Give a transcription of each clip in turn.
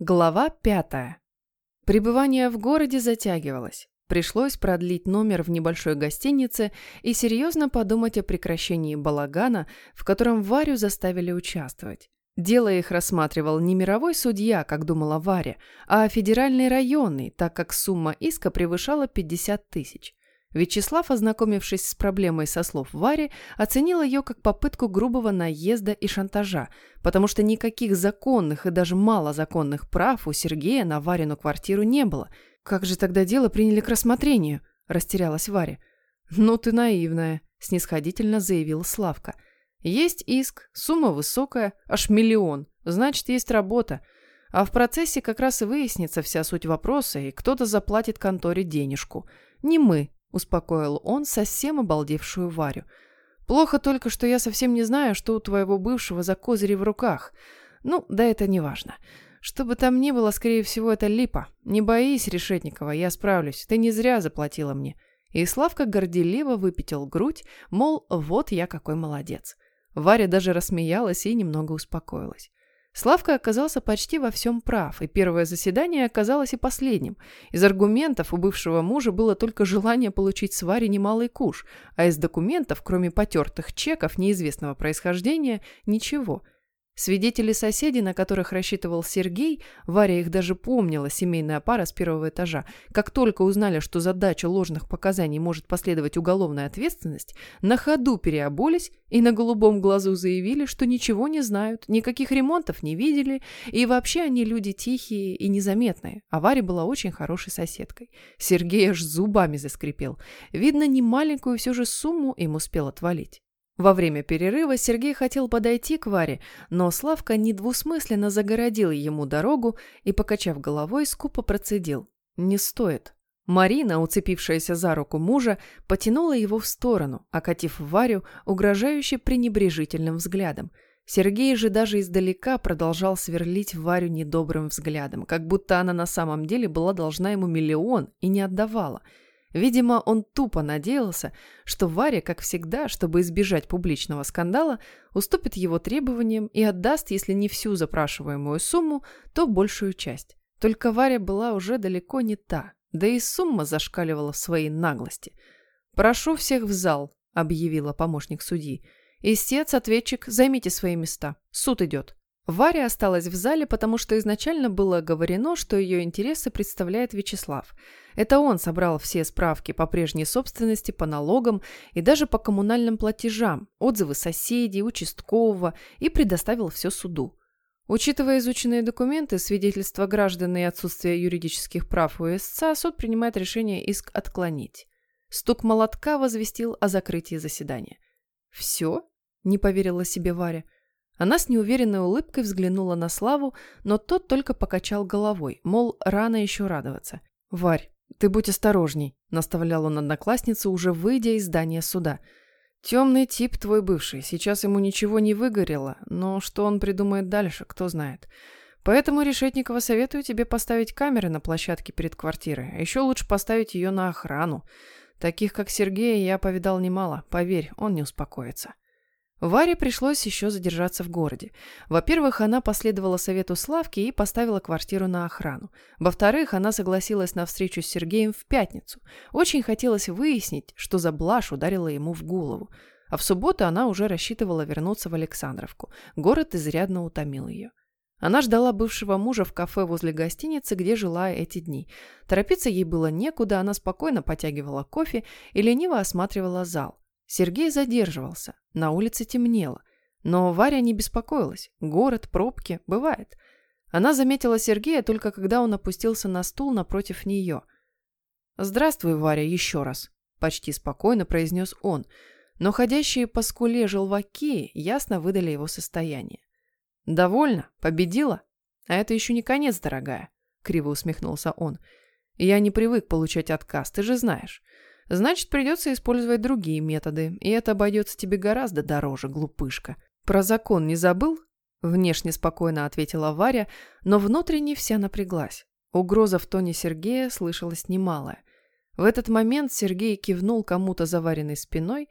Глава пятая. Пребывание в городе затягивалось. Пришлось продлить номер в небольшой гостинице и серьезно подумать о прекращении балагана, в котором Варю заставили участвовать. Дело их рассматривал не мировой судья, как думала Варя, а федеральный районный, так как сумма иска превышала 50 тысяч. Вячеслав, ознакомившись с проблемой со слов Вари, оценил ее как попытку грубого наезда и шантажа, потому что никаких законных и даже малозаконных прав у Сергея на Варину квартиру не было. «Как же тогда дело приняли к рассмотрению?» – растерялась Варя. «Ну ты наивная», – снисходительно заявил Славка. «Есть иск, сумма высокая, аж миллион, значит, есть работа. А в процессе как раз и выяснится вся суть вопроса, и кто-то заплатит конторе денежку. Не мы, – успокоил он совсем обалдевшую Варю. «Плохо только, что я совсем не знаю, что у твоего бывшего за козыри в руках. Ну, да это не важно. Что бы там ни было, скорее всего, это липа. Не боись, Решетникова, я справлюсь. Ты не зря заплатила мне». И Славка горделиво выпятил грудь, мол, вот я какой молодец. Варя даже рассмеялась и немного успокоилась. Славка оказался почти во всем прав, и первое заседание оказалось и последним. Из аргументов у бывшего мужа было только желание получить с Варей немалый куш, а из документов, кроме потертых чеков неизвестного происхождения, ничего – Свидетели-соседи, на которых рассчитывал Сергей, Варя их даже помнила, семейная пара с первого этажа, как только узнали, что задача ложных показаний может последовать уголовная ответственность, на ходу переобулись и на голубом глазу заявили, что ничего не знают, никаких ремонтов не видели, и вообще они люди тихие и незаметные, а Варя была очень хорошей соседкой. Сергей аж зубами заскрипел. Видно, не маленькую все же сумму им успел отвалить. Во время перерыва Сергей хотел подойти к Варе, но Славка недвусмысленно загородил ему дорогу и, покачав головой, скупо процедил. «Не стоит». Марина, уцепившаяся за руку мужа, потянула его в сторону, окатив Варю угрожающе пренебрежительным взглядом. Сергей же даже издалека продолжал сверлить Варю недобрым взглядом, как будто она на самом деле была должна ему миллион и не отдавала – Видимо, он тупо надеялся, что Варя, как всегда, чтобы избежать публичного скандала, уступит его требованиям и отдаст, если не всю запрашиваемую сумму, то большую часть. Только Варя была уже далеко не та, да и сумма зашкаливала в своей наглости. «Прошу всех в зал», — объявила помощник судьи. «Истец, ответчик, займите свои места. Суд идет». Варя осталась в зале, потому что изначально было говорено, что ее интересы представляет Вячеслав. Это он собрал все справки по прежней собственности, по налогам и даже по коммунальным платежам, отзывы соседей, участкового и предоставил все суду. Учитывая изученные документы, свидетельства граждан и отсутствие юридических прав у ИСЦА, суд принимает решение иск отклонить. Стук молотка возвестил о закрытии заседания. «Все?» – не поверила себе Варя – она с неуверенной улыбкой взглянула на Славу, но тот только покачал головой, мол, рано еще радоваться. «Варь, ты будь осторожней», – наставлял он одноклассницу, уже выйдя из здания суда. «Темный тип твой бывший, сейчас ему ничего не выгорело, но что он придумает дальше, кто знает. Поэтому, Решетникова, советую тебе поставить камеры на площадке перед квартирой, а еще лучше поставить ее на охрану. Таких, как Сергей, я повидал немало, поверь, он не успокоится». Варе пришлось еще задержаться в городе. Во-первых, она последовала совету Славки и поставила квартиру на охрану. Во-вторых, она согласилась на встречу с Сергеем в пятницу. Очень хотелось выяснить, что за блажь ударила ему в голову. А в субботу она уже рассчитывала вернуться в Александровку. Город изрядно утомил ее. Она ждала бывшего мужа в кафе возле гостиницы, где жила эти дни. Торопиться ей было некуда, она спокойно потягивала кофе и лениво осматривала зал. Сергей задерживался, на улице темнело. Но Варя не беспокоилась. Город, пробки, бывает. Она заметила Сергея только когда он опустился на стул напротив нее. «Здравствуй, Варя, еще раз», – почти спокойно произнес он, но ходящие по скуле желваки ясно выдали его состояние. «Довольно? Победила? А это еще не конец, дорогая», – криво усмехнулся он. «Я не привык получать отказ, ты же знаешь. Значит, придется использовать другие методы, и это обойдется тебе гораздо дороже, глупышка. Про закон не забыл? Внешне спокойно ответила Варя, но внутренне вся напряглась. Угроза в тоне Сергея слышалась немалая. В этот момент Сергей кивнул кому-то заваренной спиной,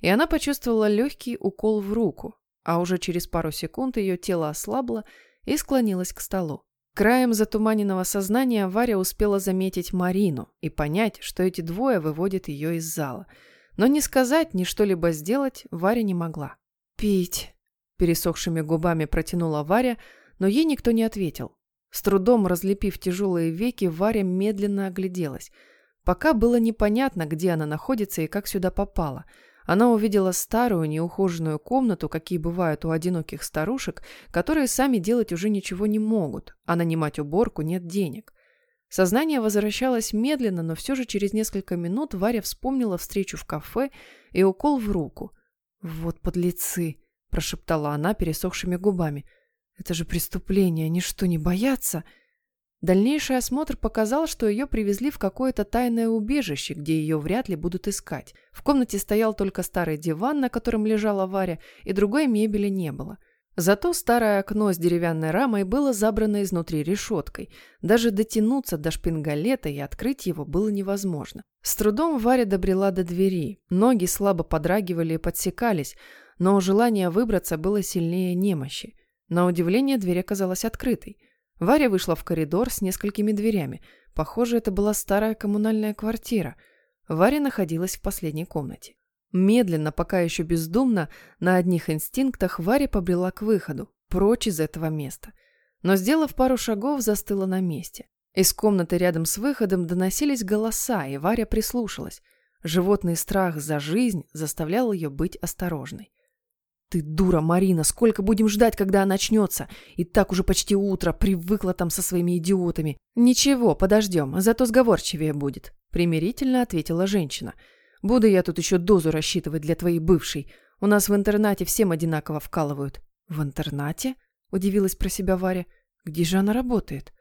и она почувствовала легкий укол в руку, а уже через пару секунд ее тело ослабло и склонилось к столу. Краем затуманенного сознания Варя успела заметить Марину и понять, что эти двое выводят ее из зала. Но ни сказать, ни что-либо сделать Варя не могла. «Пить!» – пересохшими губами протянула Варя, но ей никто не ответил. С трудом разлепив тяжелые веки, Варя медленно огляделась. Пока было непонятно, где она находится и как сюда попала – она увидела старую, неухоженную комнату, какие бывают у одиноких старушек, которые сами делать уже ничего не могут, а нанимать уборку нет денег. Сознание возвращалось медленно, но все же через несколько минут Варя вспомнила встречу в кафе и укол в руку. «Вот подлецы!» – прошептала она пересохшими губами. «Это же преступление, они что, не боятся?» Дальнейший осмотр показал, что ее привезли в какое-то тайное убежище, где ее вряд ли будут искать. В комнате стоял только старый диван, на котором лежала Варя, и другой мебели не было. Зато старое окно с деревянной рамой было забрано изнутри решеткой. Даже дотянуться до шпингалета и открыть его было невозможно. С трудом Варя добрела до двери. Ноги слабо подрагивали и подсекались, но желание выбраться было сильнее немощи. На удивление дверь оказалась открытой. Варя вышла в коридор с несколькими дверями. Похоже, это была старая коммунальная квартира. Варя находилась в последней комнате. Медленно, пока еще бездумно, на одних инстинктах Варя побрела к выходу, прочь из этого места. Но, сделав пару шагов, застыла на месте. Из комнаты рядом с выходом доносились голоса, и Варя прислушалась. Животный страх за жизнь заставлял ее быть осторожной. «Ты дура, Марина, сколько будем ждать, когда она начнется? И так уже почти утро, привыкла там со своими идиотами». «Ничего, подождем, зато сговорчивее будет», — примирительно ответила женщина. «Буду я тут еще дозу рассчитывать для твоей бывшей. У нас в интернате всем одинаково вкалывают». «В интернате?» — удивилась про себя Варя. «Где же она работает?»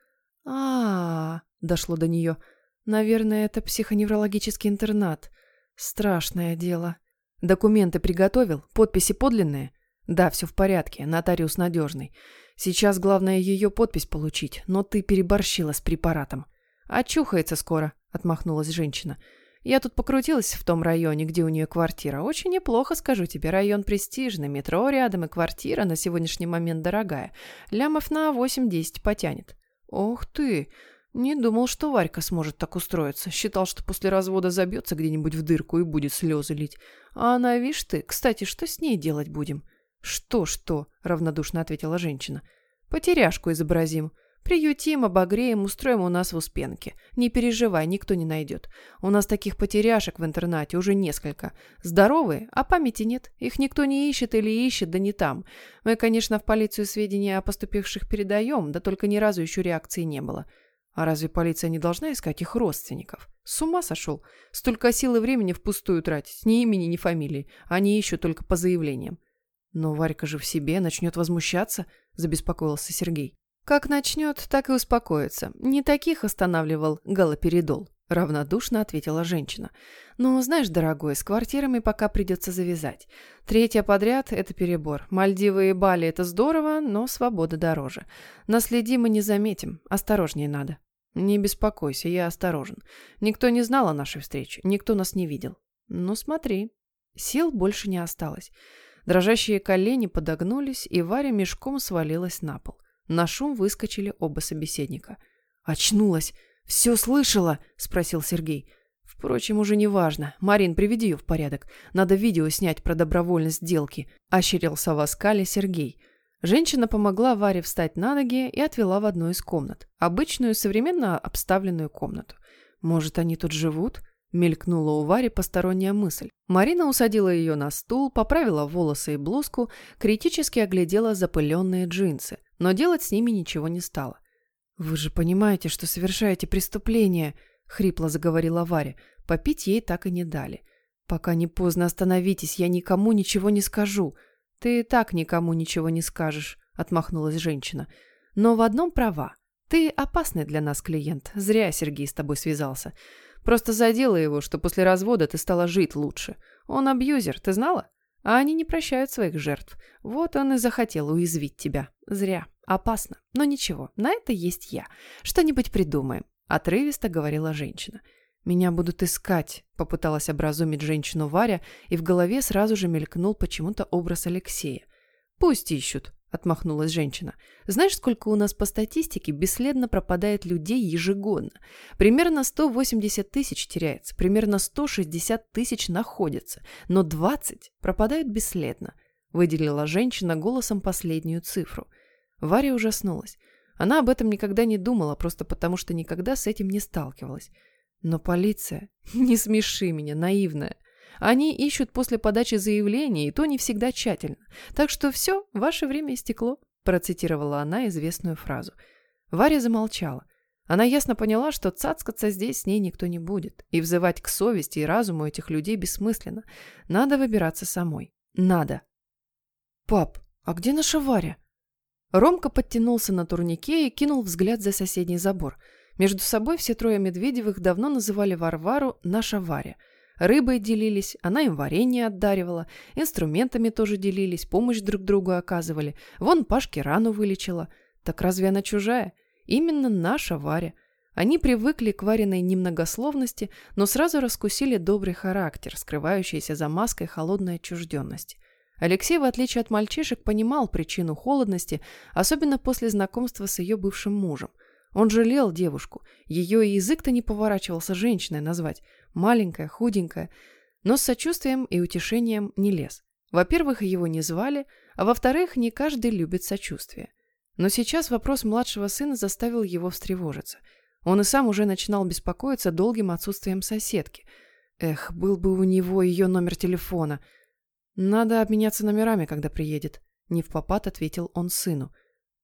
а, -а, -а дошло до нее. «Наверное, это психоневрологический интернат. Страшное дело». Документы приготовил? Подписи подлинные? Да, все в порядке, нотариус надежный. Сейчас главное ее подпись получить, но ты переборщила с препаратом. Очухается скоро, отмахнулась женщина. Я тут покрутилась в том районе, где у нее квартира. Очень неплохо, скажу тебе. Район престижный, метро рядом и квартира на сегодняшний момент дорогая. Лямов на 8-10 потянет. Ох ты! Не думал, что Варька сможет так устроиться. Считал, что после развода забьется где-нибудь в дырку и будет слезы лить. А она, видишь ты, кстати, что с ней делать будем? Что-что, равнодушно ответила женщина. Потеряшку изобразим. Приютим, обогреем, устроим у нас в Успенке. Не переживай, никто не найдет. У нас таких потеряшек в интернате уже несколько. Здоровые, а памяти нет. Их никто не ищет или ищет, да не там. Мы, конечно, в полицию сведения о поступивших передаем, да только ни разу еще реакции не было. А разве полиция не должна искать их родственников? С ума сошел? Столько сил и времени впустую тратить. Ни имени, ни фамилии. Они ищут только по заявлениям. Но Варька же в себе начнет возмущаться, забеспокоился Сергей. Как начнет, так и успокоится. Не таких останавливал галоперидол. Равнодушно ответила женщина. «Ну, знаешь, дорогой, с квартирами пока придется завязать. Третья подряд – это перебор. Мальдивы и Бали – это здорово, но свобода дороже. Наследим и не заметим. Осторожнее надо». «Не беспокойся, я осторожен. Никто не знал о нашей встрече, никто нас не видел. Ну, смотри». Сил больше не осталось. Дрожащие колени подогнулись, и Варя мешком свалилась на пол. На шум выскочили оба собеседника. «Очнулась! Все слышала?» – спросил Сергей. Впрочем, уже не важно. Марин, приведи ее в порядок. Надо видео снять про добровольность сделки. Ощерился в оскале Сергей. Женщина помогла Варе встать на ноги и отвела в одну из комнат. Обычную, современно обставленную комнату. Может, они тут живут? Мелькнула у Вари посторонняя мысль. Марина усадила ее на стул, поправила волосы и блузку, критически оглядела запыленные джинсы, но делать с ними ничего не стала. «Вы же понимаете, что совершаете преступление», — хрипло заговорила Варя. Попить ей так и не дали. «Пока не поздно остановитесь, я никому ничего не скажу». «Ты так никому ничего не скажешь», — отмахнулась женщина. «Но в одном права. Ты опасный для нас клиент. Зря Сергей с тобой связался. Просто задела его, что после развода ты стала жить лучше. Он абьюзер, ты знала? А они не прощают своих жертв. Вот он и захотел уязвить тебя. Зря. Опасно. Но ничего, на это есть я. Что-нибудь придумаем. Отрывисто говорила женщина. «Меня будут искать», — попыталась образумить женщину Варя, и в голове сразу же мелькнул почему-то образ Алексея. «Пусть ищут», – отмахнулась женщина. «Знаешь, сколько у нас по статистике бесследно пропадает людей ежегодно? Примерно 180 тысяч теряется, примерно 160 тысяч находятся, но 20 пропадают бесследно», – выделила женщина голосом последнюю цифру. Варя ужаснулась. Она об этом никогда не думала, просто потому что никогда с этим не сталкивалась. Но полиция... Не смеши меня, наивная. Они ищут после подачи заявления, и то не всегда тщательно. Так что все, ваше время истекло», – процитировала она известную фразу. Варя замолчала. Она ясно поняла, что цацкаться здесь с ней никто не будет, и взывать к совести и разуму этих людей бессмысленно. Надо выбираться самой. Надо. «Пап, а где наша Варя?» Ромка подтянулся на турнике и кинул взгляд за соседний забор. Между собой все трое Медведевых давно называли Варвару «наша Варя», Рыбой делились, она им варенье отдаривала, инструментами тоже делились, помощь друг другу оказывали. Вон Пашке рану вылечила. Так разве она чужая? Именно наша Варя. Они привыкли к Вариной немногословности, но сразу раскусили добрый характер, скрывающийся за маской холодной отчужденности. Алексей, в отличие от мальчишек, понимал причину холодности, особенно после знакомства с ее бывшим мужем. Он жалел девушку. Ее язык-то не поворачивался женщиной назвать маленькая, худенькая, но с сочувствием и утешением не лез. Во-первых, его не звали, а во-вторых, не каждый любит сочувствие. Но сейчас вопрос младшего сына заставил его встревожиться. Он и сам уже начинал беспокоиться долгим отсутствием соседки. Эх, был бы у него ее номер телефона. Надо обменяться номерами, когда приедет. Не в попад ответил он сыну.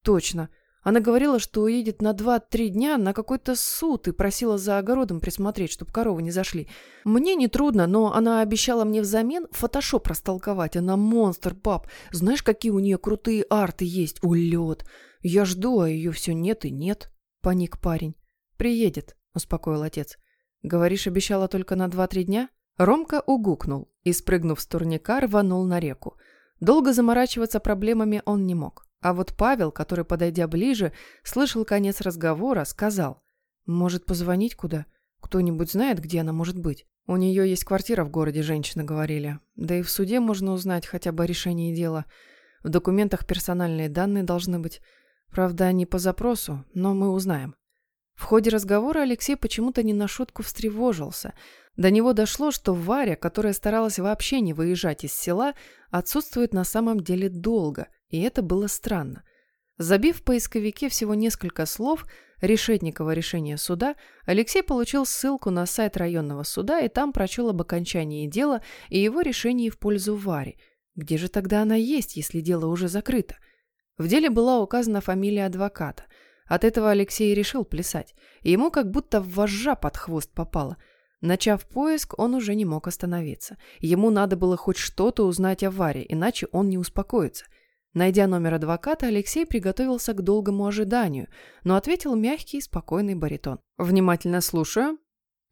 Точно. Она говорила, что уедет на два-три дня на какой-то суд и просила за огородом присмотреть, чтобы коровы не зашли. Мне не трудно, но она обещала мне взамен фотошоп растолковать. Она монстр, пап. Знаешь, какие у нее крутые арты есть? Улет. Я жду, а ее все нет и нет. Паник парень. Приедет, успокоил отец. Говоришь, обещала только на два-три дня? Ромка угукнул и, спрыгнув с турника, рванул на реку. Долго заморачиваться проблемами он не мог. А вот Павел, который, подойдя ближе, слышал конец разговора, сказал, «Может, позвонить куда? Кто-нибудь знает, где она может быть? У нее есть квартира в городе, женщины говорили. Да и в суде можно узнать хотя бы о решении дела. В документах персональные данные должны быть. Правда, не по запросу, но мы узнаем». В ходе разговора Алексей почему-то не на шутку встревожился. До него дошло, что Варя, которая старалась вообще не выезжать из села, отсутствует на самом деле долго – и это было странно. Забив в поисковике всего несколько слов «Решетникова решение суда», Алексей получил ссылку на сайт районного суда и там прочел об окончании дела и его решении в пользу Вари. Где же тогда она есть, если дело уже закрыто? В деле была указана фамилия адвоката. От этого Алексей решил плясать. Ему как будто вожжа под хвост попала. Начав поиск, он уже не мог остановиться. Ему надо было хоть что-то узнать о Варе, иначе он не успокоится. Найдя номер адвоката, Алексей приготовился к долгому ожиданию, но ответил мягкий и спокойный баритон. «Внимательно слушаю».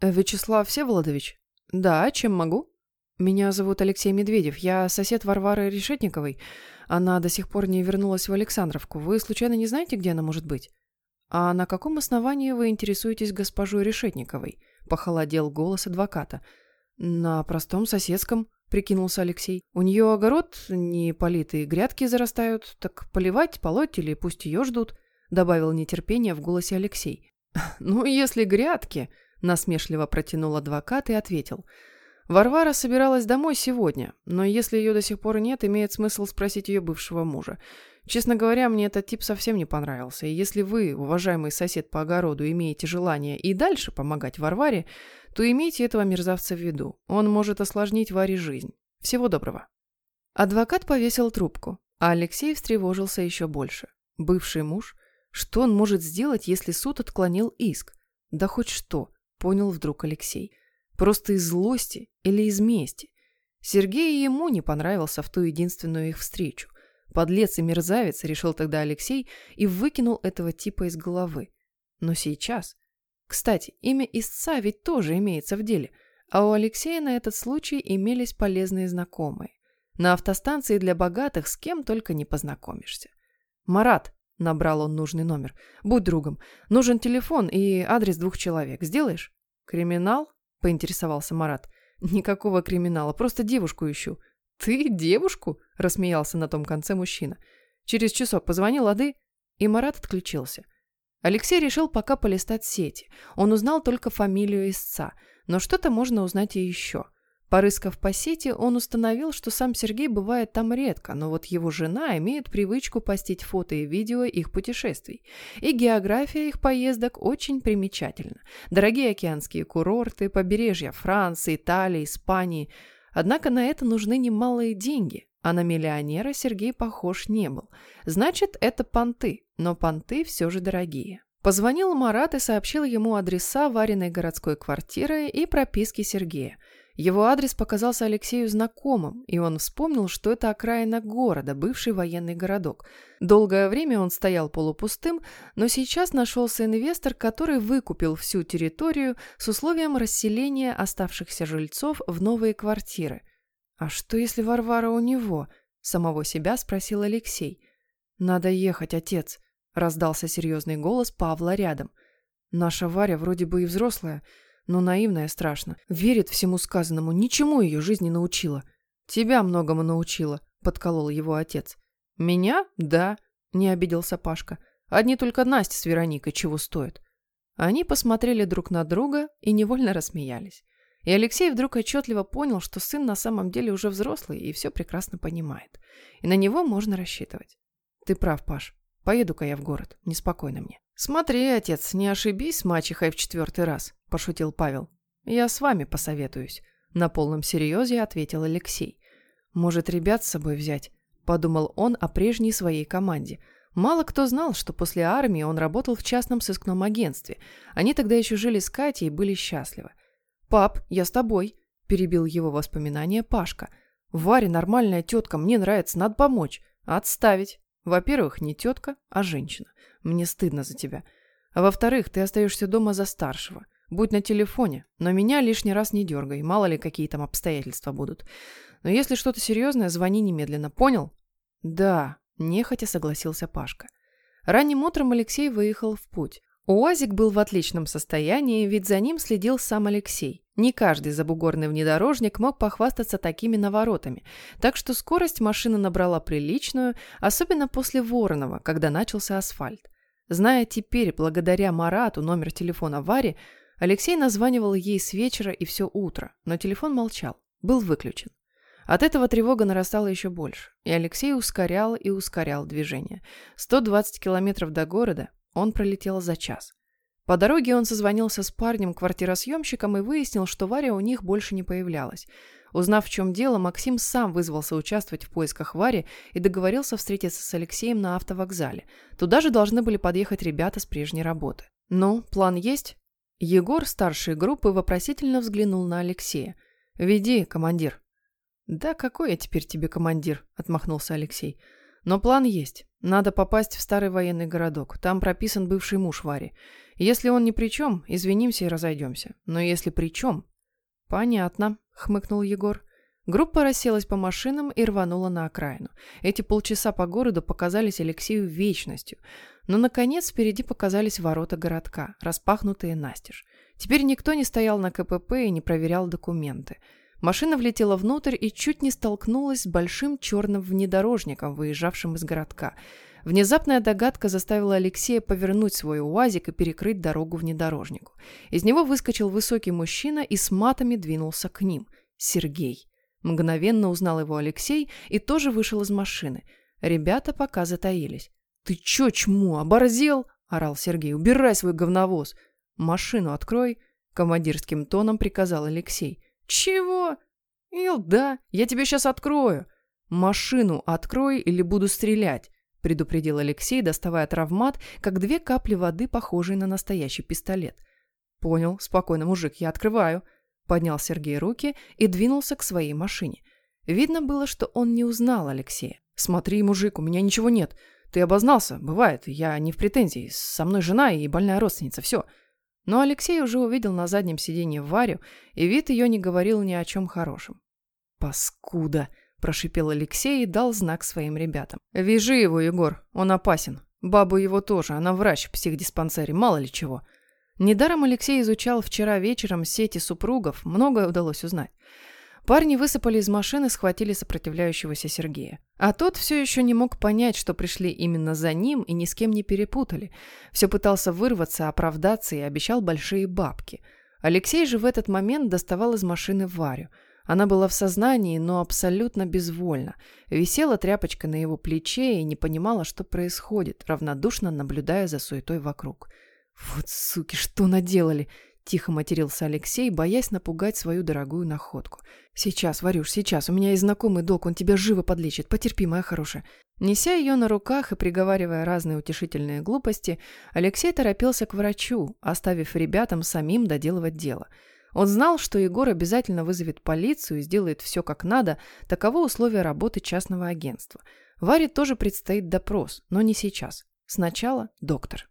«Э, «Вячеслав Всеволодович?» «Да, чем могу?» «Меня зовут Алексей Медведев. Я сосед Варвары Решетниковой. Она до сих пор не вернулась в Александровку. Вы случайно не знаете, где она может быть?» «А на каком основании вы интересуетесь госпожой Решетниковой?» – похолодел голос адвоката. «На простом соседском», прикинулся Алексей. У нее огород не политый, грядки зарастают, так поливать, полоть или пусть ее ждут, добавил нетерпение в голосе Алексей. Ну, если грядки, насмешливо протянул адвокат и ответил. Варвара собиралась домой сегодня, но если ее до сих пор нет, имеет смысл спросить ее бывшего мужа. Честно говоря, мне этот тип совсем не понравился, и если вы, уважаемый сосед по огороду, имеете желание и дальше помогать Варваре, то имейте этого мерзавца в виду. Он может осложнить Варе жизнь. Всего доброго. Адвокат повесил трубку, а Алексей встревожился еще больше. Бывший муж? Что он может сделать, если суд отклонил иск? Да хоть что, понял вдруг Алексей. Просто из злости или из мести. Сергей ему не понравился в ту единственную их встречу. Подлец и мерзавец, решил тогда Алексей и выкинул этого типа из головы. Но сейчас... Кстати, имя истца ведь тоже имеется в деле, а у Алексея на этот случай имелись полезные знакомые. На автостанции для богатых с кем только не познакомишься. «Марат», — набрал он нужный номер, — «будь другом. Нужен телефон и адрес двух человек. Сделаешь?» «Криминал?» — поинтересовался Марат. «Никакого криминала, просто девушку ищу». «Ты девушку?» — рассмеялся на том конце мужчина. Через часок позвони, лады?» И Марат отключился. Алексей решил пока полистать сети. Он узнал только фамилию истца, но что-то можно узнать и еще. Порыскав по сети, он установил, что сам Сергей бывает там редко, но вот его жена имеет привычку постить фото и видео их путешествий. И география их поездок очень примечательна. Дорогие океанские курорты, побережья Франции, Италии, Испании. Однако на это нужны немалые деньги, а на миллионера Сергей похож не был. Значит, это понты, но понты все же дорогие. Позвонил Марат и сообщил ему адреса Вариной городской квартиры и прописки Сергея. Его адрес показался Алексею знакомым, и он вспомнил, что это окраина города, бывший военный городок. Долгое время он стоял полупустым, но сейчас нашелся инвестор, который выкупил всю территорию с условием расселения оставшихся жильцов в новые квартиры. «А что, если Варвара у него?» – самого себя спросил Алексей. «Надо ехать, отец», – раздался серьезный голос Павла рядом. «Наша Варя вроде бы и взрослая, – но наивная страшно. Верит всему сказанному, ничему ее жизнь не научила. Тебя многому научила, подколол его отец. Меня? Да, не обиделся Пашка. Одни только Настя с Вероникой чего стоят. Они посмотрели друг на друга и невольно рассмеялись. И Алексей вдруг отчетливо понял, что сын на самом деле уже взрослый и все прекрасно понимает. И на него можно рассчитывать. Ты прав, Паш. Поеду-ка я в город. Неспокойно мне. Смотри, отец, не ошибись с мачехой в четвертый раз пошутил Павел. «Я с вами посоветуюсь», — на полном серьезе ответил Алексей. «Может, ребят с собой взять?» — подумал он о прежней своей команде. Мало кто знал, что после армии он работал в частном сыскном агентстве. Они тогда еще жили с Катей и были счастливы. «Пап, я с тобой», — перебил его воспоминания Пашка. «Варя нормальная тетка, мне нравится, надо помочь». «Отставить. Во-первых, не тетка, а женщина. Мне стыдно за тебя. А во-вторых, ты остаешься дома за старшего. Будь на телефоне, но меня лишний раз не дергай, мало ли какие там обстоятельства будут. Но если что-то серьезное, звони немедленно, понял? Да, нехотя согласился Пашка. Ранним утром Алексей выехал в путь. УАЗик был в отличном состоянии, ведь за ним следил сам Алексей. Не каждый забугорный внедорожник мог похвастаться такими наворотами, так что скорость машина набрала приличную, особенно после Воронова, когда начался асфальт. Зная теперь, благодаря Марату, номер телефона Вари, Алексей названивал ей с вечера и все утро, но телефон молчал, был выключен. От этого тревога нарастала еще больше, и Алексей ускорял и ускорял движение. 120 километров до города он пролетел за час. По дороге он созвонился с парнем-квартиросъемщиком и выяснил, что Варя у них больше не появлялась. Узнав, в чем дело, Максим сам вызвался участвовать в поисках Вари и договорился встретиться с Алексеем на автовокзале. Туда же должны были подъехать ребята с прежней работы. «Ну, план есть?» Егор, старший группы, вопросительно взглянул на Алексея. «Веди, командир». «Да какой я теперь тебе командир?» – отмахнулся Алексей. «Но план есть. Надо попасть в старый военный городок. Там прописан бывший муж Вари. Если он ни при чем, извинимся и разойдемся. Но если при чем...» «Понятно», – хмыкнул Егор. Группа расселась по машинам и рванула на окраину. Эти полчаса по городу показались Алексею вечностью. Но, наконец, впереди показались ворота городка, распахнутые настежь. Теперь никто не стоял на КПП и не проверял документы. Машина влетела внутрь и чуть не столкнулась с большим черным внедорожником, выезжавшим из городка. Внезапная догадка заставила Алексея повернуть свой УАЗик и перекрыть дорогу внедорожнику. Из него выскочил высокий мужчина и с матами двинулся к ним. Сергей. Мгновенно узнал его Алексей и тоже вышел из машины. Ребята пока затаились. «Ты чё, чмо, оборзел?» – орал Сергей. «Убирай свой говновоз!» «Машину открой!» – командирским тоном приказал Алексей. «Чего?» «Ил, да, я тебе сейчас открою!» «Машину открой или буду стрелять!» – предупредил Алексей, доставая травмат, как две капли воды, похожие на настоящий пистолет. «Понял, спокойно, мужик, я открываю!» Поднял Сергей руки и двинулся к своей машине. Видно было, что он не узнал Алексея. «Смотри, мужик, у меня ничего нет. Ты обознался, бывает, я не в претензии. Со мной жена и больная родственница, все». Но Алексей уже увидел на заднем сиденье Варю, и вид ее не говорил ни о чем хорошем. «Паскуда!» – прошипел Алексей и дал знак своим ребятам. «Вяжи его, Егор, он опасен. Бабу его тоже, она врач в психдиспансере, мало ли чего». Недаром Алексей изучал вчера вечером сети супругов, многое удалось узнать. Парни высыпали из машины, схватили сопротивляющегося Сергея. А тот все еще не мог понять, что пришли именно за ним и ни с кем не перепутали. Все пытался вырваться, оправдаться и обещал большие бабки. Алексей же в этот момент доставал из машины Варю. Она была в сознании, но абсолютно безвольна. Висела тряпочка на его плече и не понимала, что происходит, равнодушно наблюдая за суетой вокруг. «Вот суки, что наделали!» Тихо матерился Алексей, боясь напугать свою дорогую находку. «Сейчас, Варюш, сейчас. У меня есть знакомый док, он тебя живо подлечит. Потерпи, моя хорошая». Неся ее на руках и приговаривая разные утешительные глупости, Алексей торопился к врачу, оставив ребятам самим доделывать дело. Он знал, что Егор обязательно вызовет полицию и сделает все как надо, таково условия работы частного агентства. Варе тоже предстоит допрос, но не сейчас. Сначала доктор.